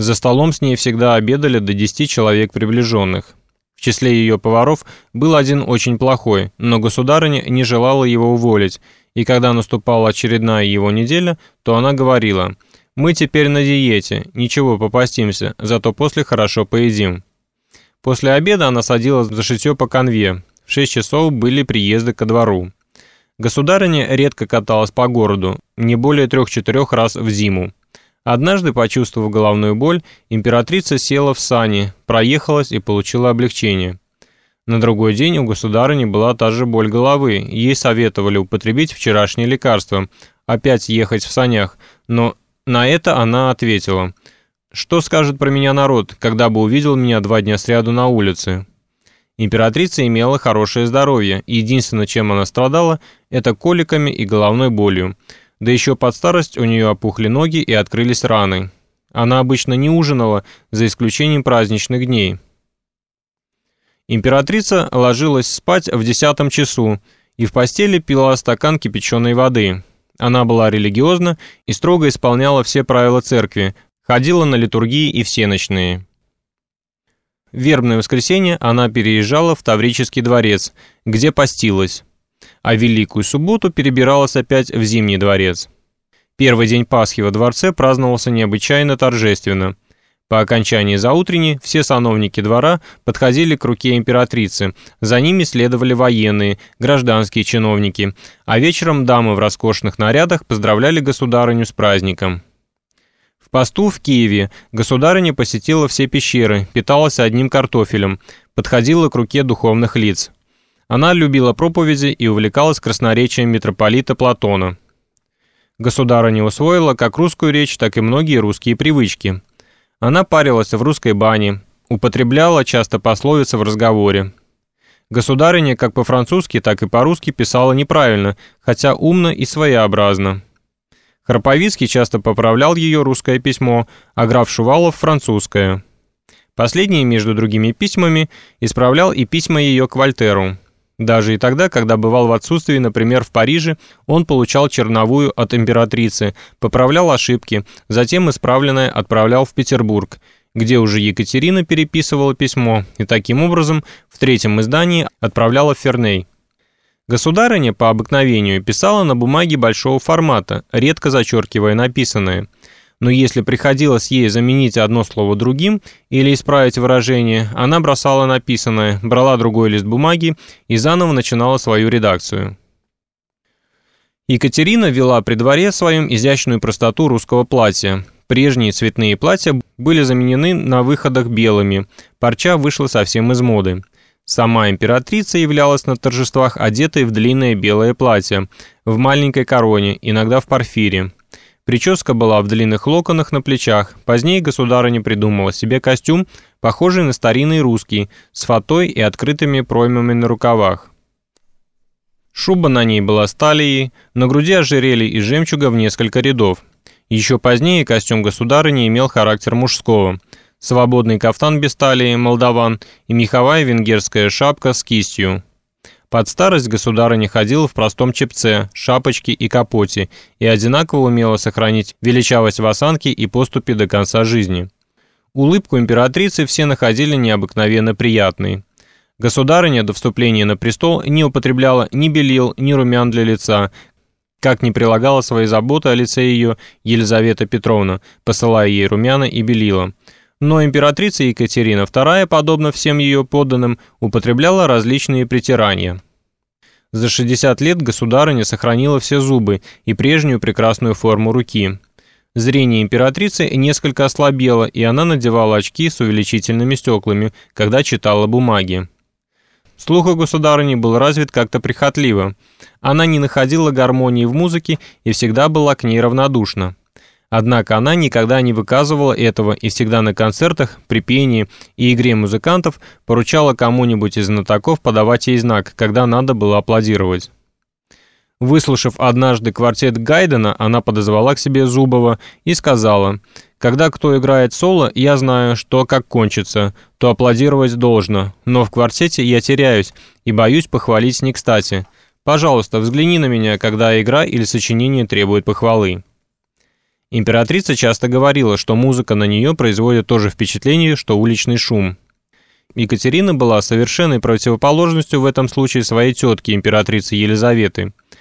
За столом с ней всегда обедали до 10 человек приближенных. В числе ее поваров был один очень плохой, но государыня не желала его уволить, и когда наступала очередная его неделя, то она говорила «Мы теперь на диете, ничего, попастимся, зато после хорошо поедим». После обеда она садилась за шитье по конве, в 6 часов были приезды ко двору. Государыня редко каталась по городу, не более трех-четырех раз в зиму. Однажды, почувствовав головную боль, императрица села в сани, проехалась и получила облегчение. На другой день у государыни была та же боль головы, ей советовали употребить вчерашнее лекарство, опять ехать в санях, но на это она ответила, «Что скажет про меня народ, когда бы увидел меня два дня сряду на улице? Императрица имела хорошее здоровье, единственное, чем она страдала, это коликами и головной болью. Да еще под старость у нее опухли ноги и открылись раны. Она обычно не ужинала, за исключением праздничных дней. Императрица ложилась спать в десятом часу и в постели пила стакан кипяченой воды. Она была религиозна и строго исполняла все правила церкви, ходила на литургии и всеночные. В вербное воскресенье она переезжала в Таврический дворец, где постилась, а Великую субботу перебиралась опять в Зимний дворец. Первый день Пасхи во дворце праздновался необычайно торжественно. По окончании заутренней все сановники двора подходили к руке императрицы, за ними следовали военные, гражданские чиновники, а вечером дамы в роскошных нарядах поздравляли государыню с праздником. В посту в Киеве государыня посетила все пещеры, питалась одним картофелем, подходила к руке духовных лиц. Она любила проповеди и увлекалась красноречием митрополита Платона. Государыня усвоила как русскую речь, так и многие русские привычки. Она парилась в русской бане, употребляла часто пословицы в разговоре. Государыня как по-французски, так и по-русски писала неправильно, хотя умно и своеобразно. Храповицкий часто поправлял ее русское письмо, а граф Шувалов – французское. Последний, между другими письмами, исправлял и письма ее к Вольтеру. Даже и тогда, когда бывал в отсутствии, например, в Париже, он получал черновую от императрицы, поправлял ошибки, затем исправленное отправлял в Петербург, где уже Екатерина переписывала письмо и таким образом в третьем издании отправляла Ферней. Государыня по обыкновению писала на бумаге большого формата, редко зачеркивая написанное. Но если приходилось ей заменить одно слово другим или исправить выражение, она бросала написанное, брала другой лист бумаги и заново начинала свою редакцию. Екатерина вела при дворе своем изящную простоту русского платья. Прежние цветные платья были заменены на выходах белыми, парча вышла совсем из моды. Сама императрица являлась на торжествах одетой в длинное белое платье, в маленькой короне, иногда в парфире. Прическа была в длинных локонах на плечах. Позднее государыня придумала себе костюм, похожий на старинный русский, с фатой и открытыми проймами на рукавах. Шуба на ней была сталией, на груди ожерелье из жемчуга в несколько рядов. Еще позднее костюм государыни имел характер мужского – свободный кафтан без талии, молдаван и меховая венгерская шапка с кистью. Под старость государыня ходила в простом чепце, шапочке и капоте и одинаково умела сохранить величавость в осанке и поступе до конца жизни. Улыбку императрицы все находили необыкновенно приятной. Государыня до вступления на престол не употребляла ни белил, ни румян для лица, как не прилагала свои заботы о лице ее Елизавета Петровна, посылая ей румяна и белила – но императрица Екатерина II, подобно всем ее подданным, употребляла различные притирания. За 60 лет государыня сохранила все зубы и прежнюю прекрасную форму руки. Зрение императрицы несколько ослабело, и она надевала очки с увеличительными стеклами, когда читала бумаги. Слух у государыни был развит как-то прихотливо. Она не находила гармонии в музыке и всегда была к ней равнодушна. Однако она никогда не выказывала этого и всегда на концертах, при пении и игре музыкантов поручала кому-нибудь из знатоков подавать ей знак, когда надо было аплодировать. Выслушав однажды квартет Гайдена, она подозвала к себе Зубова и сказала, «Когда кто играет соло, я знаю, что как кончится, то аплодировать должно, но в квартете я теряюсь и боюсь похвалить не кстати. Пожалуйста, взгляни на меня, когда игра или сочинение требует похвалы». Императрица часто говорила, что музыка на нее производит то же впечатление, что уличный шум. Екатерина была совершенной противоположностью в этом случае своей тетки, императрицы Елизаветы –